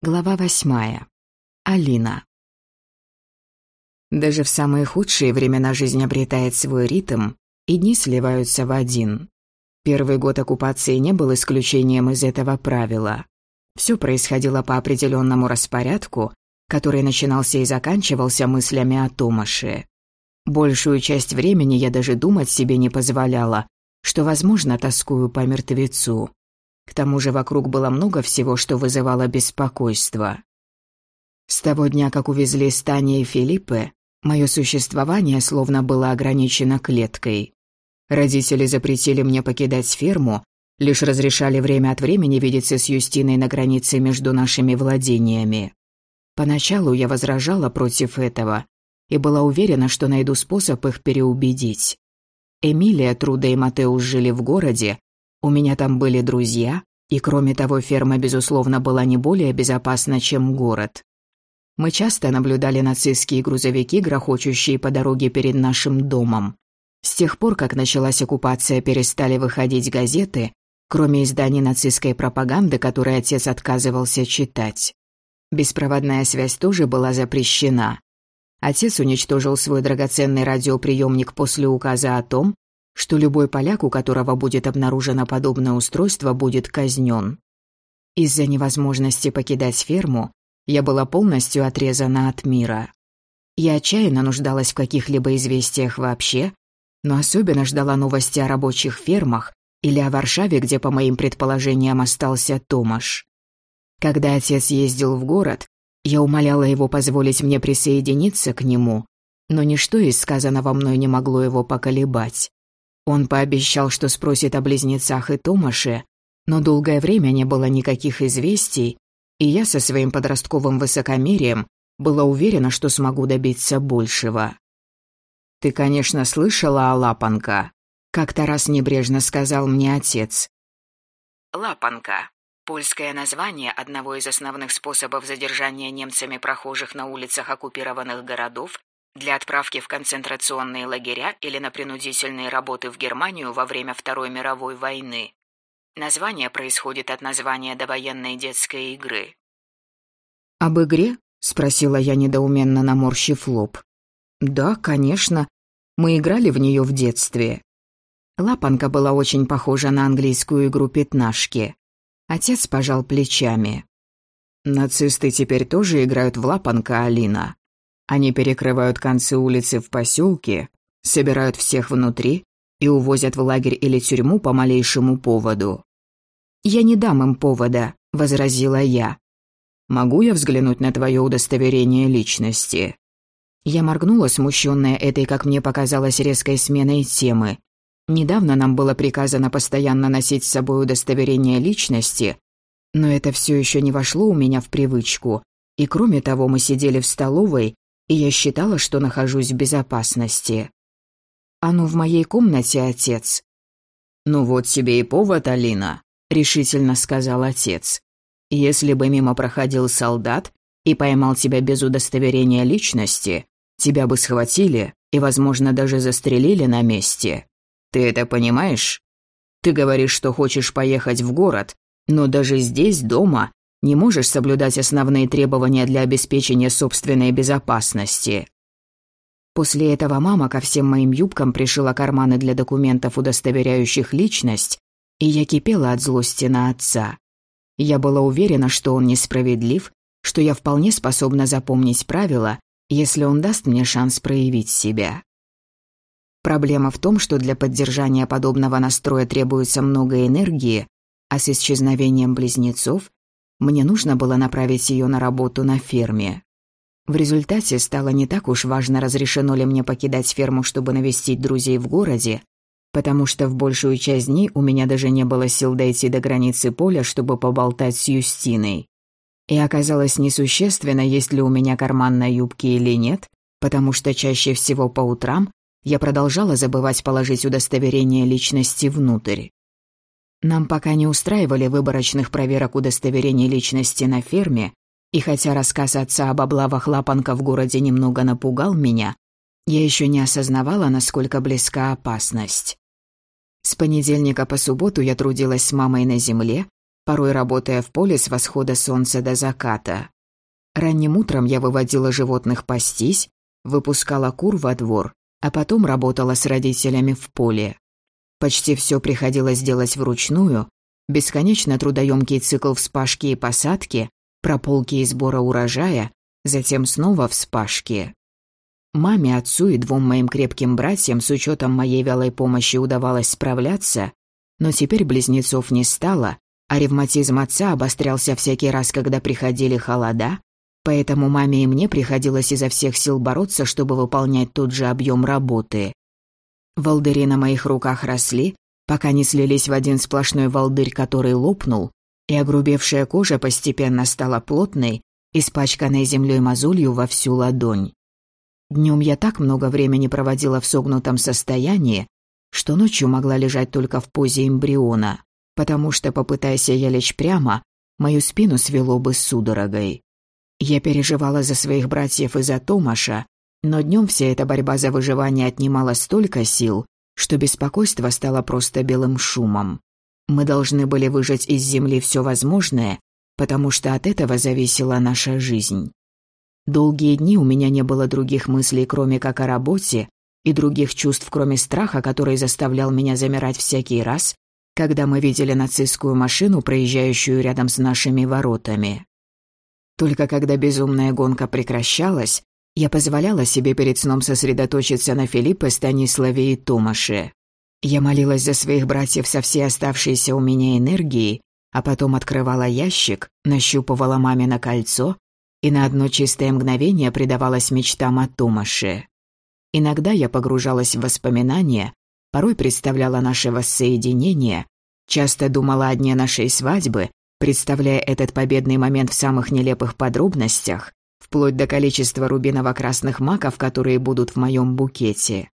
Глава восьмая. Алина. Даже в самые худшие времена жизнь обретает свой ритм, и дни сливаются в один. Первый год оккупации не был исключением из этого правила. Все происходило по определенному распорядку, который начинался и заканчивался мыслями о Томаше. Большую часть времени я даже думать себе не позволяла, что, возможно, тоскую по мертвецу. К тому же вокруг было много всего, что вызывало беспокойство. С того дня, как увезли Стани и Филиппе, мое существование словно было ограничено клеткой. Родители запретили мне покидать ферму, лишь разрешали время от времени видеться с Юстиной на границе между нашими владениями. Поначалу я возражала против этого и была уверена, что найду способ их переубедить. Эмилия, Труда и Матеус жили в городе, у меня там были друзья, и кроме того, ферма, безусловно, была не более безопасна, чем город. Мы часто наблюдали нацистские грузовики, грохочущие по дороге перед нашим домом. С тех пор, как началась оккупация, перестали выходить газеты, кроме изданий нацистской пропаганды, которые отец отказывался читать. Беспроводная связь тоже была запрещена. Отец уничтожил свой драгоценный радиоприемник после указа о том, что любой поляк, у которого будет обнаружено подобное устройство, будет казнен. Из-за невозможности покидать ферму я была полностью отрезана от мира. Я отчаянно нуждалась в каких-либо известиях вообще, но особенно ждала новости о рабочих фермах или о Варшаве, где, по моим предположениям, остался Томаш. Когда отец ездил в город, я умоляла его позволить мне присоединиться к нему, но ничто из сказанного мной не могло его поколебать. Он пообещал, что спросит о близнецах и Томаше, но долгое время не было никаких известий, и я со своим подростковым высокомерием была уверена, что смогу добиться большего. «Ты, конечно, слышала о Лапанка», — как-то раз небрежно сказал мне отец. Лапанка — польское название одного из основных способов задержания немцами прохожих на улицах оккупированных городов для отправки в концентрационные лагеря или на принудительные работы в Германию во время Второй мировой войны. Название происходит от названия довоенной детской игры. «Об игре?» — спросила я недоуменно, наморщив лоб. «Да, конечно. Мы играли в нее в детстве». Лапанка была очень похожа на английскую игру «Пятнашки». Отец пожал плечами. «Нацисты теперь тоже играют в лапанка, Алина. Они перекрывают концы улицы в поселке, собирают всех внутри и увозят в лагерь или тюрьму по малейшему поводу. «Я не дам им повода», — возразила я. «Могу я взглянуть на твое удостоверение личности?» Я моргнула, смущенная этой, как мне показалось, резкой сменой темы. Недавно нам было приказано постоянно носить с собой удостоверение личности, но это все еще не вошло у меня в привычку. И кроме того, мы сидели в столовой, и я считала, что нахожусь в безопасности. «Оно в моей комнате, отец». «Ну вот тебе и повод, Алина», — решительно сказал отец. «Если бы мимо проходил солдат и поймал тебя без удостоверения личности, тебя бы схватили и, возможно, даже застрелили на месте. Ты это понимаешь? Ты говоришь, что хочешь поехать в город, но даже здесь, дома, не можешь соблюдать основные требования для обеспечения собственной безопасности. После этого мама ко всем моим юбкам пришила карманы для документов, удостоверяющих личность, и я кипела от злости на отца. Я была уверена, что он несправедлив, что я вполне способна запомнить правила, если он даст мне шанс проявить себя. Проблема в том, что для поддержания подобного настроя требуется много энергии, а с исчезновением близнецов мне нужно было направить ее на работу на ферме. В результате стало не так уж важно, разрешено ли мне покидать ферму, чтобы навестить друзей в городе, потому что в большую часть дней у меня даже не было сил дойти до границы поля, чтобы поболтать с Юстиной. И оказалось несущественно, есть ли у меня карман на юбке или нет, потому что чаще всего по утрам я продолжала забывать положить удостоверение личности внутрь. Нам пока не устраивали выборочных проверок удостоверения личности на ферме, и хотя рассказ отца об облавах Лапанка в городе немного напугал меня, я еще не осознавала, насколько близка опасность. С понедельника по субботу я трудилась с мамой на земле, порой работая в поле с восхода солнца до заката. Ранним утром я выводила животных пастись, выпускала кур во двор, а потом работала с родителями в поле. Почти все приходилось делать вручную, бесконечно трудоемкий цикл вспашки и посадки, прополки и сбора урожая, затем снова вспашки. Маме, отцу и двум моим крепким братьям с учетом моей вялой помощи удавалось справляться, но теперь близнецов не стало, а ревматизм отца обострялся всякий раз, когда приходили холода, поэтому маме и мне приходилось изо всех сил бороться, чтобы выполнять тот же объем работы. Волдыри на моих руках росли, пока не слились в один сплошной волдырь, который лопнул, и огрубевшая кожа постепенно стала плотной, испачканной землей мозолью во всю ладонь. Днем я так много времени проводила в согнутом состоянии, что ночью могла лежать только в позе эмбриона, потому что, попытаясь я лечь прямо, мою спину свело бы судорогой. Я переживала за своих братьев и за Томаша, но днем вся эта борьба за выживание отнимала столько сил, что беспокойство стало просто белым шумом. Мы должны были выжать из земли все возможное, потому что от этого зависела наша жизнь. Долгие дни у меня не было других мыслей, кроме как о работе, и других чувств, кроме страха, который заставлял меня замирать всякий раз, когда мы видели нацистскую машину, проезжающую рядом с нашими воротами. Только когда безумная гонка прекращалась, я позволяла себе перед сном сосредоточиться на Филиппе, Станиславе и Томаше. Я молилась за своих братьев со всей оставшейся у меня энергией, а потом открывала ящик, нащупывала мамино кольцо и на одно чистое мгновение предавалась мечтам о Томаше. Иногда я погружалась в воспоминания, порой представляла наше воссоединение, часто думала о дне нашей свадьбы, представляя этот победный момент в самых нелепых подробностях, вплоть до количества рубиново-красных маков, которые будут в моем букете.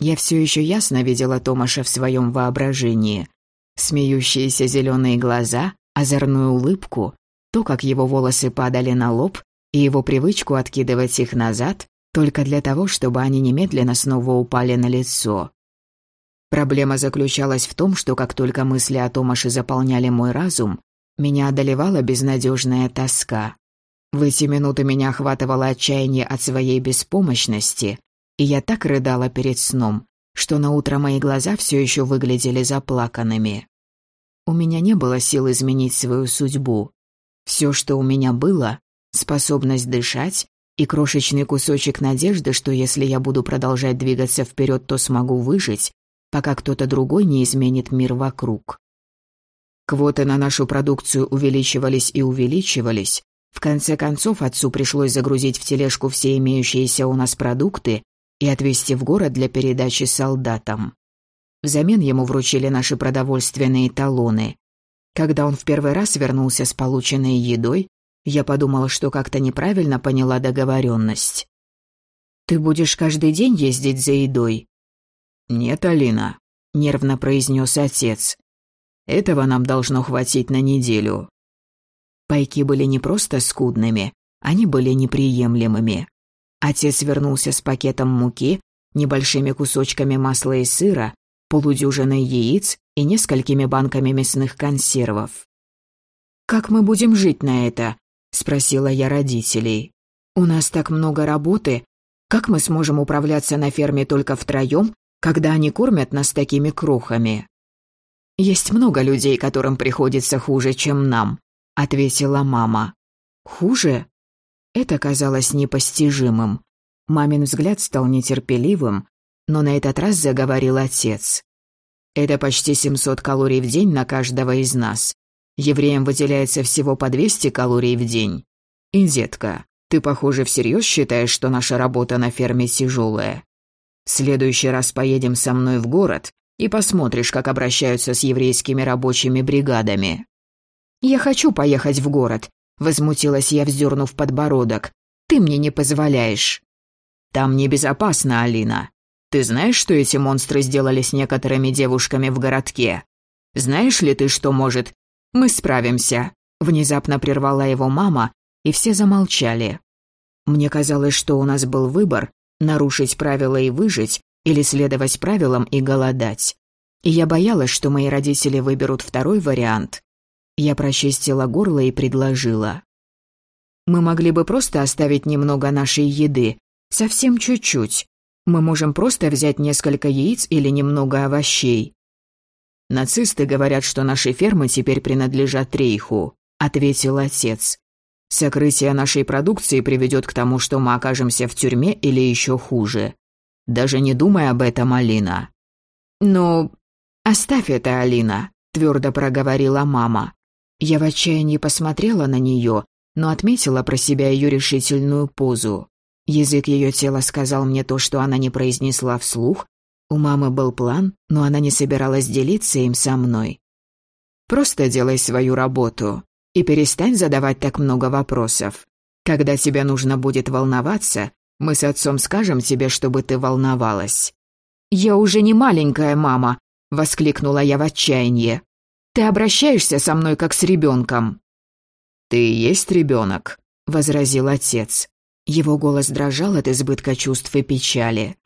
Я все еще ясно видела Томаша в своем воображении. Смеющиеся зеленые глаза, озорную улыбку, то, как его волосы падали на лоб, и его привычку откидывать их назад, только для того, чтобы они немедленно снова упали на лицо. Проблема заключалась в том, что как только мысли о Томаше заполняли мой разум, меня одолевала безнадежная тоска. В эти минуты меня охватывало отчаяние от своей беспомощности, и я так рыдала перед сном, что на утро мои глаза все еще выглядели заплаканными. У меня не было сил изменить свою судьбу. Все, что у меня было, способность дышать и крошечный кусочек надежды, что если я буду продолжать двигаться вперед, то смогу выжить, пока кто-то другой не изменит мир вокруг. Квоты на нашу продукцию увеличивались и увеличивались. В конце концов, отцу пришлось загрузить в тележку все имеющиеся у нас продукты и отвезти в город для передачи солдатам. Взамен ему вручили наши продовольственные талоны. Когда он в первый раз вернулся с полученной едой, я подумала, что как-то неправильно поняла договоренность. «Ты будешь каждый день ездить за едой?» «Нет, Алина», — нервно произнес отец. «Этого нам должно хватить на неделю». Пайки были не просто скудными, они были неприемлемыми. Отец вернулся с пакетом муки, небольшими кусочками масла и сыра, полудюжиной яиц и несколькими банками мясных консервов. «Как мы будем жить на это?» – спросила я родителей. «У нас так много работы. Как мы сможем управляться на ферме только втроем, когда они кормят нас такими крохами?» «Есть много людей, которым приходится хуже, чем нам», – ответила мама. «Хуже?» Это казалось непостижимым. Мамин взгляд стал нетерпеливым, но на этот раз заговорил отец. Это почти 700 калорий в день на каждого из нас. Евреям выделяется всего по 200 калорий в день. И, детка, ты, похоже, всерьез считаешь, что наша работа на ферме тяжелая. В следующий раз поедем со мной в город и посмотришь, как обращаются с еврейскими рабочими бригадами. «Я хочу поехать в город», — возмутилась я, вздернув подбородок. «Ты мне не позволяешь». «Там небезопасно, Алина. Ты знаешь, что эти монстры сделали с некоторыми девушками в городке? Знаешь ли ты, что может? Мы справимся. Внезапно прервала его мама, и все замолчали. Мне казалось, что у нас был выбор нарушить правила и выжить, или следовать правилам и голодать. И я боялась, что мои родители выберут второй вариант. Я прочистила горло и предложила. «Мы могли бы просто оставить немного нашей еды, совсем чуть-чуть. Мы можем просто взять несколько яиц или немного овощей». «Нацисты говорят, что наши фермы теперь принадлежат Рейху», — ответил отец. «Сокрытие нашей продукции приведет к тому, что мы окажемся в тюрьме или еще хуже. Даже не думай об этом, Алина». «Ну, оставь это, Алина», — твердо проговорила мама. Я в отчаянии посмотрела на нее, но отметила про себя ее решительную позу. Язык ее тела сказал мне то, что она не произнесла вслух. У мамы был план, но она не собиралась делиться им со мной. «Просто делай свою работу и перестань задавать так много вопросов. Когда тебе нужно будет волноваться, мы с отцом скажем тебе, чтобы ты волновалась». «Я уже не маленькая мама», — воскликнула я в отчаянии. «Ты обращаешься со мной как с ребенком». «Ты и есть ребенок», — возразил отец. Его голос дрожал от избытка чувств и печали.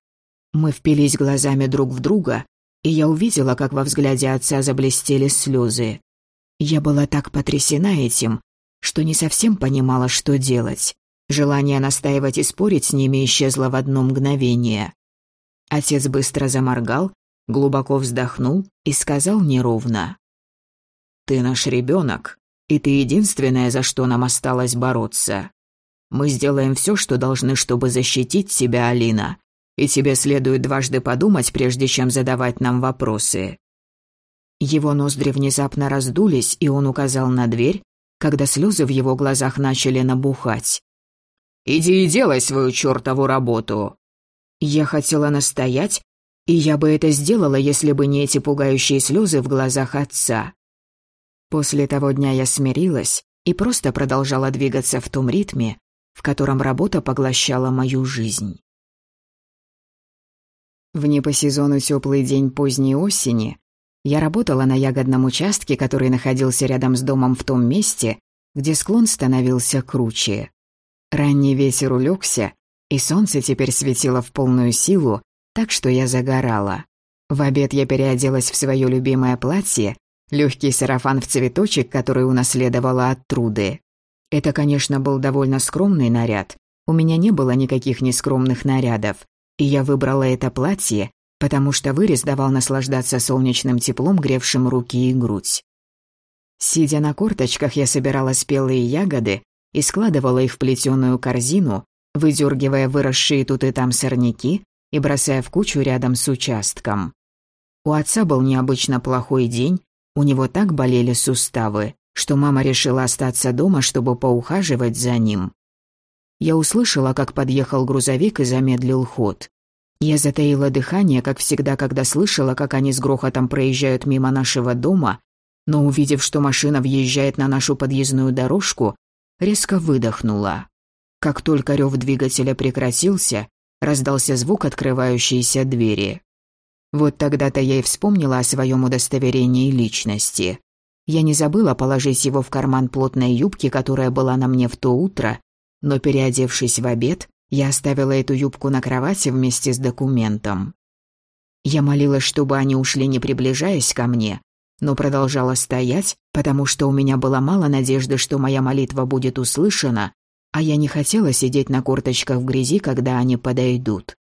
Мы впились глазами друг в друга, и я увидела, как во взгляде отца заблестели слезы. Я была так потрясена этим, что не совсем понимала, что делать. Желание настаивать и спорить с ними исчезло в одно мгновение. Отец быстро заморгал, глубоко вздохнул и сказал неровно. «Ты наш ребенок, и ты единственное, за что нам осталось бороться. Мы сделаем все, что должны, чтобы защитить тебя, Алина, и тебе следует дважды подумать, прежде чем задавать нам вопросы». Его ноздри внезапно раздулись, и он указал на дверь, когда слезы в его глазах начали набухать. «Иди и делай свою чертову работу!» Я хотела настоять, и я бы это сделала, если бы не эти пугающие слезы в глазах отца. После того дня я смирилась и просто продолжала двигаться в том ритме, в котором работа поглощала мою жизнь. В не по сезону теплый день поздней осени я работала на ягодном участке, который находился рядом с домом в том месте, где склон становился круче. Ранний ветер улегся, и солнце теперь светило в полную силу, так что я загорала. В обед я переоделась в свое любимое платье, легкий сарафан в цветочек, который унаследовала от труды. Это, конечно, был довольно скромный наряд. У меня не было никаких нескромных нарядов, и я выбрала это платье, потому что вырез давал наслаждаться солнечным теплом, гревшим руки и грудь. Сидя на корточках, я собирала спелые ягоды и складывала их в плетеную корзину, выдергивая выросшие тут и там сорняки и бросая в кучу рядом с участком. У отца был необычно плохой день, у него так болели суставы, что мама решила остаться дома, чтобы поухаживать за ним. Я услышала, как подъехал грузовик и замедлил ход. Я затаила дыхание, как всегда, когда слышала, как они с грохотом проезжают мимо нашего дома, но увидев, что машина въезжает на нашу подъездную дорожку, резко выдохнула. Как только рев двигателя прекратился, раздался звук открывающейся двери. Вот тогда-то я и вспомнила о своем удостоверении личности. Я не забыла положить его в карман плотной юбки, которая была на мне в то утро, но, переодевшись в обед, я оставила эту юбку на кровати вместе с документом. Я молилась, чтобы они ушли, не приближаясь ко мне, но продолжала стоять, потому что у меня было мало надежды, что моя молитва будет услышана, а я не хотела сидеть на корточках в грязи, когда они подойдут.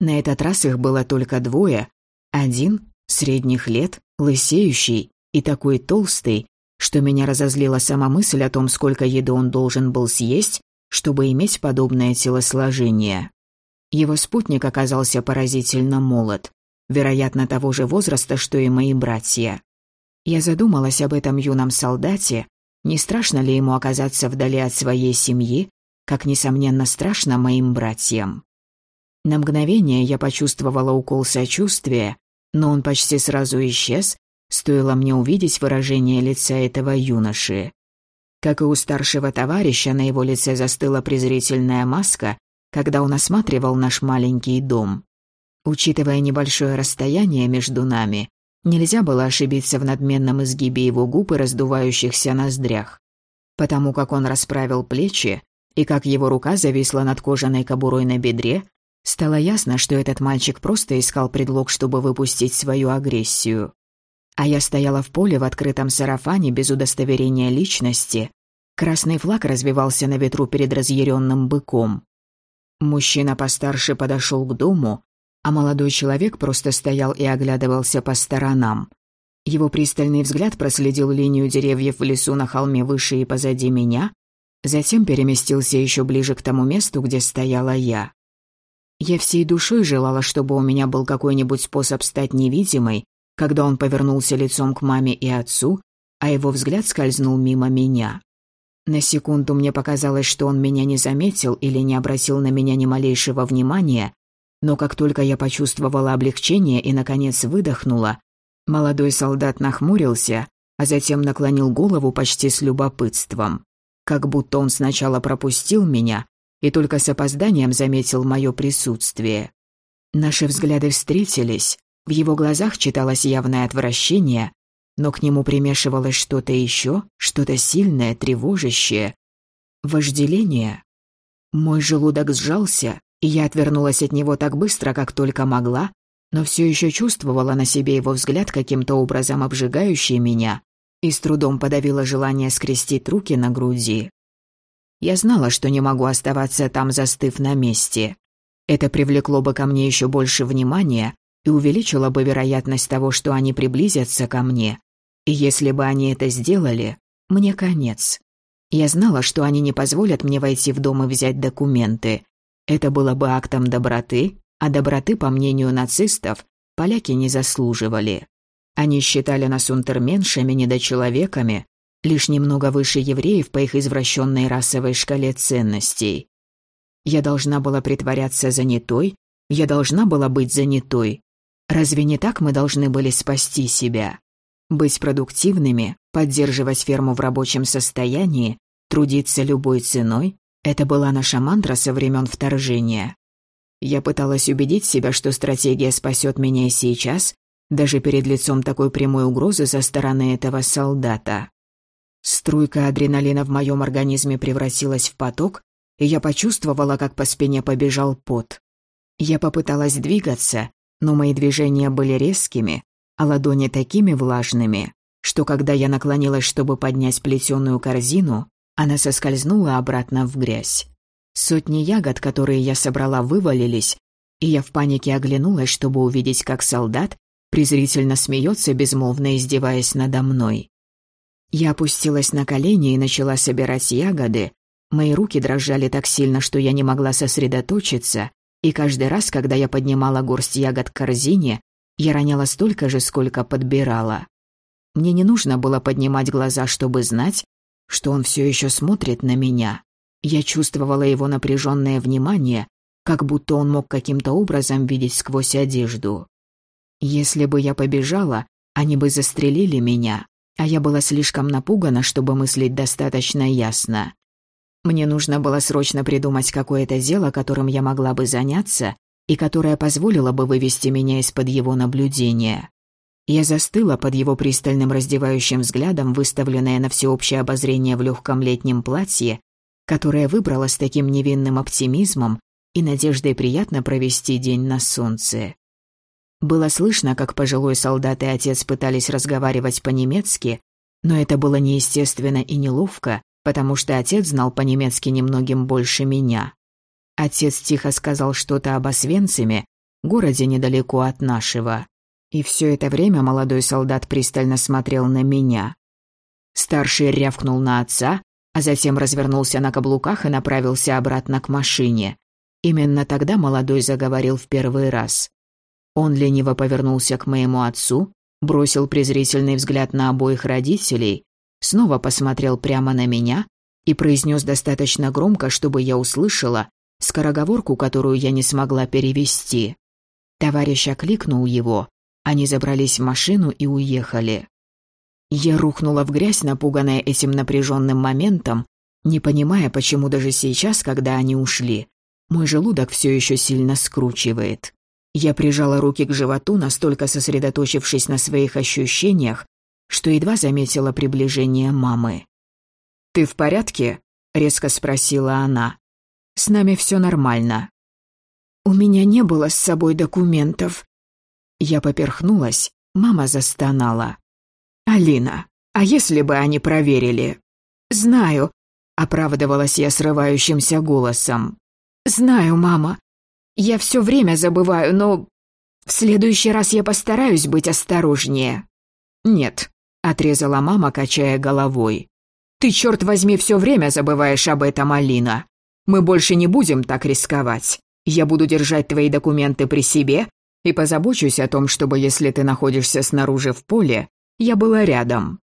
На этот раз их было только двое. Один, средних лет, лысеющий и такой толстый, что меня разозлила сама мысль о том, сколько еды он должен был съесть, чтобы иметь подобное телосложение. Его спутник оказался поразительно молод, вероятно, того же возраста, что и мои братья. Я задумалась об этом юном солдате, не страшно ли ему оказаться вдали от своей семьи, как, несомненно, страшно моим братьям? На мгновение я почувствовала укол сочувствия, но он почти сразу исчез, стоило мне увидеть выражение лица этого юноши. Как и у старшего товарища, на его лице застыла презрительная маска, когда он осматривал наш маленький дом. Учитывая небольшое расстояние между нами, Нельзя было ошибиться в надменном изгибе его губ и раздувающихся ноздрях. Потому как он расправил плечи, и как его рука зависла над кожаной кобурой на бедре, стало ясно, что этот мальчик просто искал предлог, чтобы выпустить свою агрессию. А я стояла в поле в открытом сарафане без удостоверения личности. Красный флаг развивался на ветру перед разъяренным быком. Мужчина постарше подошел к дому, а молодой человек просто стоял и оглядывался по сторонам. Его пристальный взгляд проследил линию деревьев в лесу на холме выше и позади меня, затем переместился еще ближе к тому месту, где стояла я. Я всей душой желала, чтобы у меня был какой-нибудь способ стать невидимой, когда он повернулся лицом к маме и отцу, а его взгляд скользнул мимо меня. На секунду мне показалось, что он меня не заметил или не обратил на меня ни малейшего внимания, но как только я почувствовала облегчение и, наконец, выдохнула, молодой солдат нахмурился, а затем наклонил голову почти с любопытством, как будто он сначала пропустил меня и только с опозданием заметил мое присутствие. Наши взгляды встретились, в его глазах читалось явное отвращение, но к нему примешивалось что-то еще, что-то сильное, тревожащее. Вожделение. Мой желудок сжался, и я отвернулась от него так быстро, как только могла, но все еще чувствовала на себе его взгляд каким-то образом обжигающий меня и с трудом подавила желание скрестить руки на груди. Я знала, что не могу оставаться там, застыв на месте. Это привлекло бы ко мне еще больше внимания и увеличило бы вероятность того, что они приблизятся ко мне. И если бы они это сделали, мне конец. Я знала, что они не позволят мне войти в дом и взять документы, это было бы актом доброты, а доброты, по мнению нацистов, поляки не заслуживали. Они считали нас унтерменшами, недочеловеками, лишь немного выше евреев по их извращенной расовой шкале ценностей. Я должна была притворяться занятой, я должна была быть занятой. Разве не так мы должны были спасти себя? Быть продуктивными, поддерживать ферму в рабочем состоянии, трудиться любой ценой, это была наша мантра со времен вторжения. Я пыталась убедить себя, что стратегия спасет меня и сейчас, даже перед лицом такой прямой угрозы со стороны этого солдата. Струйка адреналина в моем организме превратилась в поток, и я почувствовала, как по спине побежал пот. Я попыталась двигаться, но мои движения были резкими, а ладони такими влажными, что когда я наклонилась, чтобы поднять плетеную корзину, она соскользнула обратно в грязь. Сотни ягод, которые я собрала, вывалились, и я в панике оглянулась, чтобы увидеть, как солдат презрительно смеется, безмолвно издеваясь надо мной. Я опустилась на колени и начала собирать ягоды. Мои руки дрожали так сильно, что я не могла сосредоточиться, и каждый раз, когда я поднимала горсть ягод к корзине, я роняла столько же, сколько подбирала. Мне не нужно было поднимать глаза, чтобы знать, что он все еще смотрит на меня. Я чувствовала его напряженное внимание, как будто он мог каким-то образом видеть сквозь одежду. Если бы я побежала, они бы застрелили меня, а я была слишком напугана, чтобы мыслить достаточно ясно. Мне нужно было срочно придумать какое-то дело, которым я могла бы заняться, и которое позволило бы вывести меня из-под его наблюдения. Я застыла под его пристальным раздевающим взглядом, выставленное на всеобщее обозрение в легком летнем платье, которое выбрала с таким невинным оптимизмом и надеждой приятно провести день на солнце. Было слышно, как пожилой солдат и отец пытались разговаривать по-немецки, но это было неестественно и неловко, потому что отец знал по-немецки немногим больше меня. Отец тихо сказал что-то об Освенциме, городе недалеко от нашего. И все это время молодой солдат пристально смотрел на меня. Старший рявкнул на отца, а затем развернулся на каблуках и направился обратно к машине. Именно тогда молодой заговорил в первый раз. Он лениво повернулся к моему отцу, бросил презрительный взгляд на обоих родителей, снова посмотрел прямо на меня и произнес достаточно громко, чтобы я услышала скороговорку, которую я не смогла перевести. Товарищ окликнул его, они забрались в машину и уехали. Я рухнула в грязь, напуганная этим напряженным моментом, не понимая, почему даже сейчас, когда они ушли, мой желудок все еще сильно скручивает. Я прижала руки к животу, настолько сосредоточившись на своих ощущениях, что едва заметила приближение мамы. «Ты в порядке?» — резко спросила она. «С нами все нормально». «У меня не было с собой документов», я поперхнулась, мама застонала. «Алина, а если бы они проверили?» «Знаю», — оправдывалась я срывающимся голосом. «Знаю, мама. Я все время забываю, но в следующий раз я постараюсь быть осторожнее». «Нет», — отрезала мама, качая головой. «Ты, черт возьми, все время забываешь об этом, Алина. Мы больше не будем так рисковать. Я буду держать твои документы при себе и позабочусь о том, чтобы, если ты находишься снаружи в поле, я была рядом».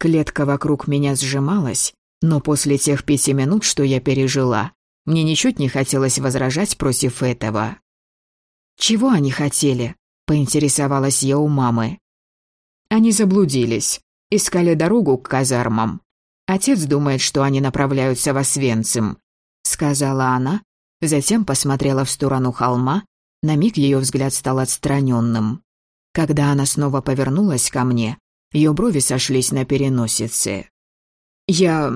Клетка вокруг меня сжималась, но после тех пяти минут, что я пережила, мне ничуть не хотелось возражать против этого. «Чего они хотели?» – поинтересовалась я у мамы. Они заблудились, искали дорогу к казармам. Отец думает, что они направляются в Освенцим, сказала она, затем посмотрела в сторону холма, на миг ее взгляд стал отстраненным. Когда она снова повернулась ко мне, ее брови сошлись на переносице. «Я...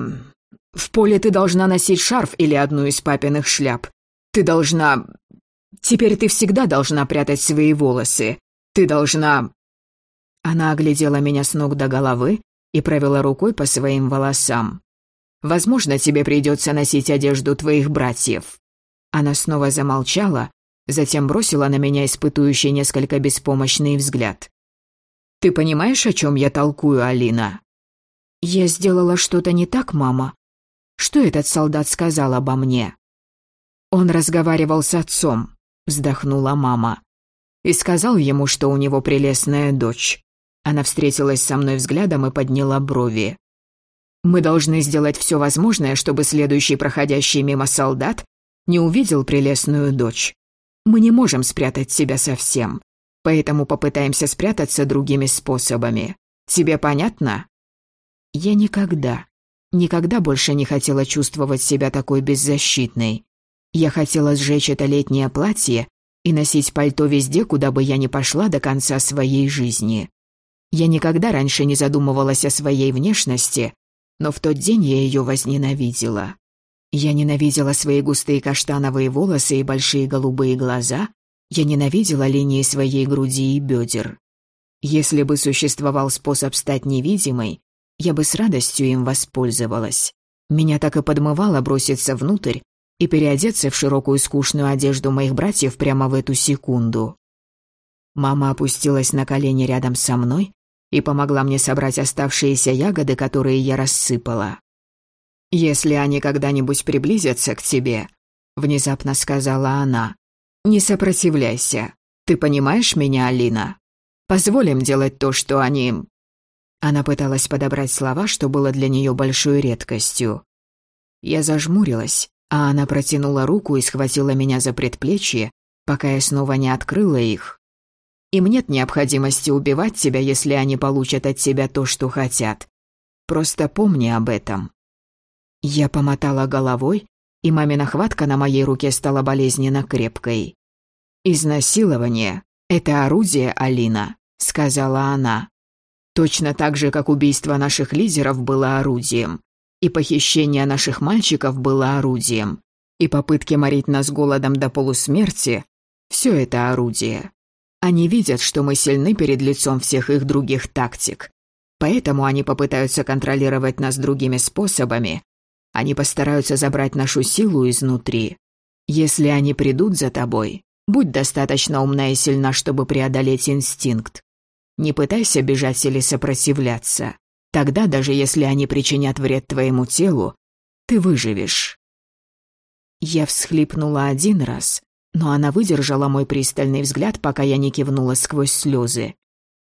В поле ты должна носить шарф или одну из папиных шляп. Ты должна... Теперь ты всегда должна прятать свои волосы. Ты должна...» Она оглядела меня с ног до головы и провела рукой по своим волосам. «Возможно, тебе придется носить одежду твоих братьев». Она снова замолчала, затем бросила на меня испытующий несколько беспомощный взгляд. «Ты понимаешь, о чем я толкую, Алина?» «Я сделала что-то не так, мама. Что этот солдат сказал обо мне?» «Он разговаривал с отцом», — вздохнула мама. «И сказал ему, что у него прелестная дочь». Она встретилась со мной взглядом и подняла брови. «Мы должны сделать все возможное, чтобы следующий проходящий мимо солдат не увидел прелестную дочь. Мы не можем спрятать себя совсем, поэтому попытаемся спрятаться другими способами. Тебе понятно?» Я никогда, никогда больше не хотела чувствовать себя такой беззащитной. Я хотела сжечь это летнее платье и носить пальто везде, куда бы я ни пошла до конца своей жизни. Я никогда раньше не задумывалась о своей внешности, но в тот день я ее возненавидела. Я ненавидела свои густые каштановые волосы и большие голубые глаза. Я ненавидела линии своей груди и бедер. Если бы существовал способ стать невидимой, я бы с радостью им воспользовалась. Меня так и подмывало броситься внутрь и переодеться в широкую скучную одежду моих братьев прямо в эту секунду. Мама опустилась на колени рядом со мной и помогла мне собрать оставшиеся ягоды, которые я рассыпала. «Если они когда-нибудь приблизятся к тебе», — внезапно сказала она, — «не сопротивляйся. Ты понимаешь меня, Алина? Позволим делать то, что они...» Она пыталась подобрать слова, что было для нее большой редкостью. Я зажмурилась, а она протянула руку и схватила меня за предплечье, пока я снова не открыла их. Им нет необходимости убивать тебя, если они получат от тебя то, что хотят. Просто помни об этом. Я помотала головой, и мамина хватка на моей руке стала болезненно крепкой. «Изнасилование — это орудие, Алина», — сказала она. «Точно так же, как убийство наших лидеров было орудием, и похищение наших мальчиков было орудием, и попытки морить нас голодом до полусмерти — все это орудие. Они видят, что мы сильны перед лицом всех их других тактик, поэтому они попытаются контролировать нас другими способами, они постараются забрать нашу силу изнутри. Если они придут за тобой, будь достаточно умна и сильна, чтобы преодолеть инстинкт. Не пытайся бежать или сопротивляться. Тогда, даже если они причинят вред твоему телу, ты выживешь. Я всхлипнула один раз, но она выдержала мой пристальный взгляд, пока я не кивнула сквозь слезы.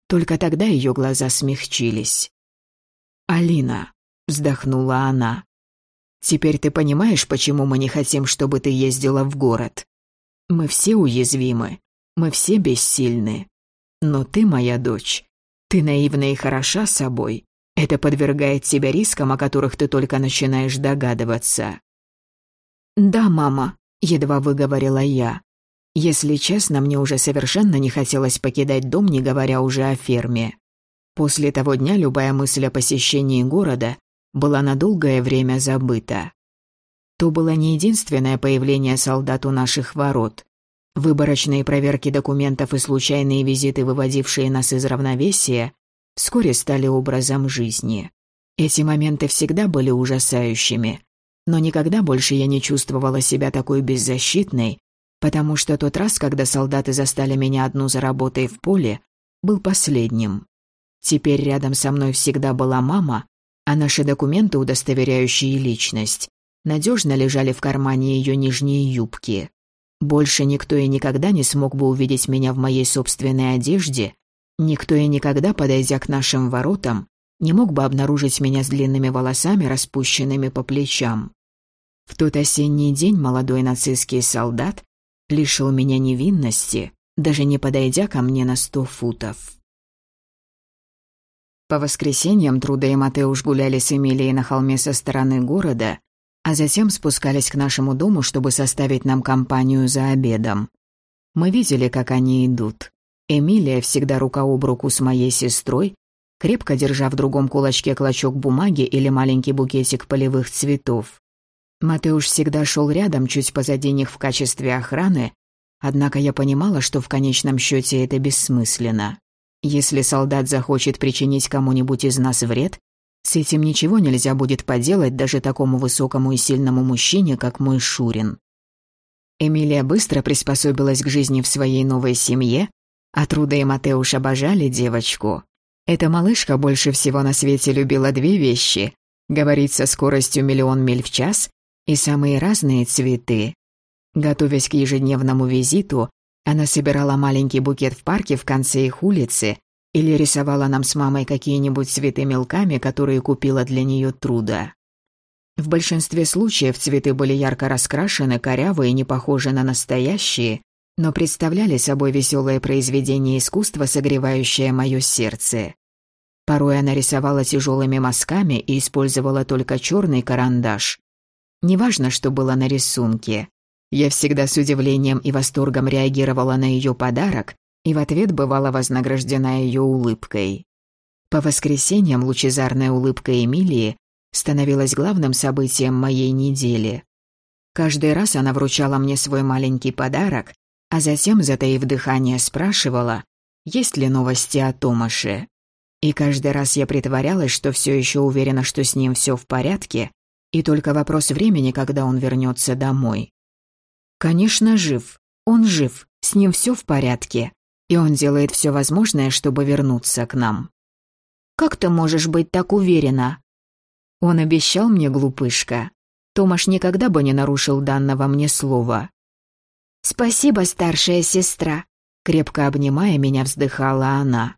Только тогда ее глаза смягчились. «Алина», — вздохнула она, Теперь ты понимаешь, почему мы не хотим, чтобы ты ездила в город? Мы все уязвимы, мы все бессильны. Но ты, моя дочь, ты наивна и хороша собой. Это подвергает тебя рискам, о которых ты только начинаешь догадываться. «Да, мама», — едва выговорила я. Если честно, мне уже совершенно не хотелось покидать дом, не говоря уже о ферме. После того дня любая мысль о посещении города была на долгое время забыта. То было не единственное появление солдат у наших ворот. Выборочные проверки документов и случайные визиты, выводившие нас из равновесия, вскоре стали образом жизни. Эти моменты всегда были ужасающими, но никогда больше я не чувствовала себя такой беззащитной, потому что тот раз, когда солдаты застали меня одну за работой в поле, был последним. Теперь рядом со мной всегда была мама, а наши документы, удостоверяющие личность, надежно лежали в кармане ее нижней юбки. Больше никто и никогда не смог бы увидеть меня в моей собственной одежде, никто и никогда, подойдя к нашим воротам, не мог бы обнаружить меня с длинными волосами, распущенными по плечам. В тот осенний день молодой нацистский солдат лишил меня невинности, даже не подойдя ко мне на сто футов. По воскресеньям Труда и Матеуш гуляли с Эмилией на холме со стороны города, а затем спускались к нашему дому, чтобы составить нам компанию за обедом. Мы видели, как они идут. Эмилия всегда рука об руку с моей сестрой, крепко держа в другом кулачке клочок бумаги или маленький букетик полевых цветов. Матеуш всегда шел рядом, чуть позади них в качестве охраны, однако я понимала, что в конечном счете это бессмысленно. Если солдат захочет причинить кому-нибудь из нас вред, с этим ничего нельзя будет поделать даже такому высокому и сильному мужчине, как мой Шурин. Эмилия быстро приспособилась к жизни в своей новой семье, а Труда и Матеуш обожали девочку. Эта малышка больше всего на свете любила две вещи — говорить со скоростью миллион миль в час и самые разные цветы. Готовясь к ежедневному визиту, она собирала маленький букет в парке в конце их улицы или рисовала нам с мамой какие-нибудь цветы мелками, которые купила для нее труда. В большинстве случаев цветы были ярко раскрашены, корявые не похожи на настоящие, но представляли собой веселое произведение искусства, согревающее мое сердце. Порой она рисовала тяжелыми мазками и использовала только черный карандаш, Неважно, что было на рисунке. Я всегда с удивлением и восторгом реагировала на ее подарок и в ответ бывала вознаграждена ее улыбкой. По воскресеньям лучезарная улыбка Эмилии становилась главным событием моей недели. Каждый раз она вручала мне свой маленький подарок, а затем, затаив дыхание, спрашивала, есть ли новости о Томаше. И каждый раз я притворялась, что все еще уверена, что с ним все в порядке, и только вопрос времени, когда он вернется домой. Конечно, жив. Он жив, с ним все в порядке, и он делает все возможное, чтобы вернуться к нам. Как ты можешь быть так уверена? Он обещал мне, глупышка. Томаш никогда бы не нарушил данного мне слова. «Спасибо, старшая сестра», — крепко обнимая меня, вздыхала она.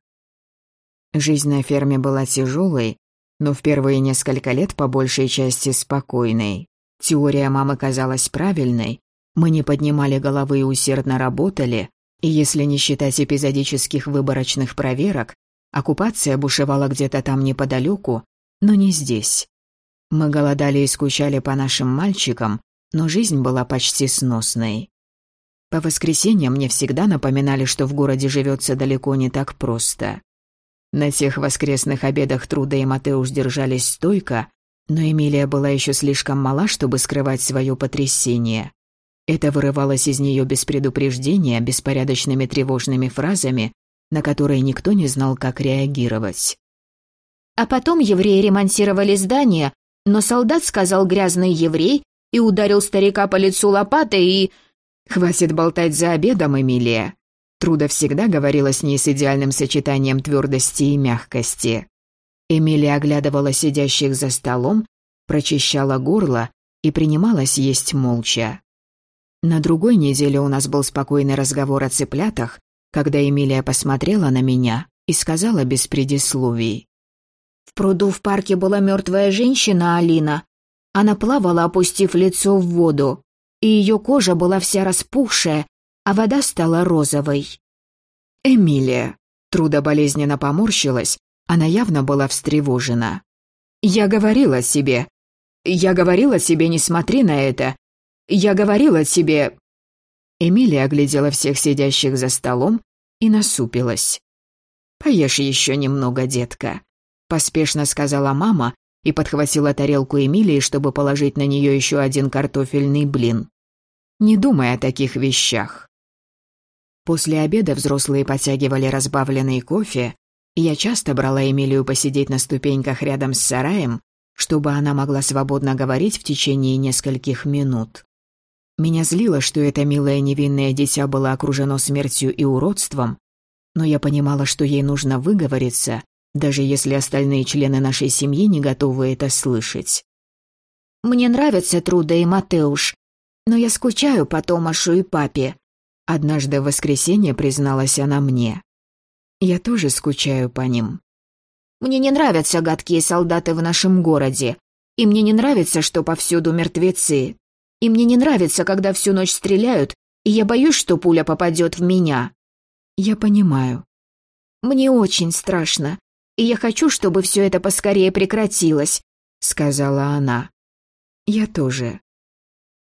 Жизнь на ферме была тяжелой, но в первые несколько лет по большей части спокойной. Теория мамы казалась правильной, мы не поднимали головы и усердно работали, если не считать эпизодических выборочных проверок, оккупация бушевала где-то там неподалеку, но не здесь. Мы голодали и скучали по нашим мальчикам, но жизнь была почти сносной. По воскресеньям мне всегда напоминали, что в городе живется далеко не так просто. На тех воскресных обедах Труда и Матеуш держались стойко, но Эмилия была еще слишком мала, чтобы скрывать свое потрясение. Это вырывалось из нее без предупреждения, беспорядочными тревожными фразами, на которые никто не знал, как реагировать. А потом евреи ремонтировали здание, но солдат сказал «грязный еврей» и ударил старика по лицу лопатой и... «Хватит болтать за обедом, Эмилия. Труда всегда говорила с ней с идеальным сочетанием твердости и мягкости. Эмилия оглядывала сидящих за столом, прочищала горло и принималась есть молча. На другой неделе у нас был спокойный разговор о цыплятах, когда Эмилия посмотрела на меня и сказала без предисловий. «В пруду в парке была мертвая женщина, Алина. Она плавала, опустив лицо в воду, и ее кожа была вся распухшая, а вода стала розовой. «Эмилия!» Труда болезненно поморщилась, она явно была встревожена. «Я говорила себе. Я говорила себе, не смотри на это. Я говорила себе...» Эмилия оглядела всех сидящих за столом и насупилась. «Поешь еще немного, детка», — поспешно сказала мама и подхватила тарелку Эмилии, чтобы положить на нее еще один картофельный блин. «Не думай о таких вещах». После обеда взрослые подтягивали разбавленный кофе, Я часто брала Эмилию посидеть на ступеньках рядом с сараем, чтобы она могла свободно говорить в течение нескольких минут. Меня злило, что это милое невинное дитя было окружено смертью и уродством, но я понимала, что ей нужно выговориться, даже если остальные члены нашей семьи не готовы это слышать. «Мне нравятся Труда и Матеуш, но я скучаю по Томашу и папе», однажды в воскресенье призналась она мне. «Я тоже скучаю по ним». «Мне не нравятся гадкие солдаты в нашем городе, и мне не нравится, что повсюду мертвецы, и мне не нравится, когда всю ночь стреляют, и я боюсь, что пуля попадет в меня». «Я понимаю». «Мне очень страшно, и я хочу, чтобы все это поскорее прекратилось», — сказала она. «Я тоже».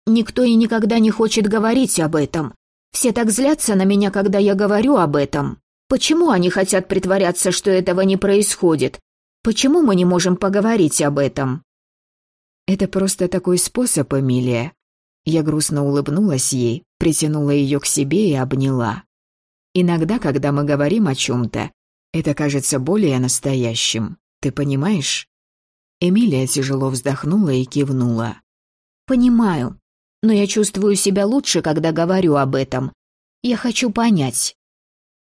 «Никто и никогда не хочет говорить об этом. Все так злятся на меня, когда я говорю об этом. Почему они хотят притворяться, что этого не происходит? Почему мы не можем поговорить об этом?» «Это просто такой способ, Эмилия. Я грустно улыбнулась ей, притянула ее к себе и обняла. Иногда, когда мы говорим о чем-то, это кажется более настоящим. Ты понимаешь? Эмилия тяжело вздохнула и кивнула. «Понимаю, но я чувствую себя лучше, когда говорю об этом. Я хочу понять».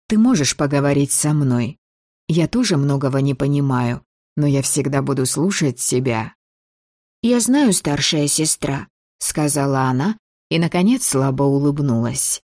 «Ты можешь поговорить со мной. Я тоже многого не понимаю, но я всегда буду слушать тебя». «Я знаю, старшая сестра. — сказала она и, наконец, слабо улыбнулась.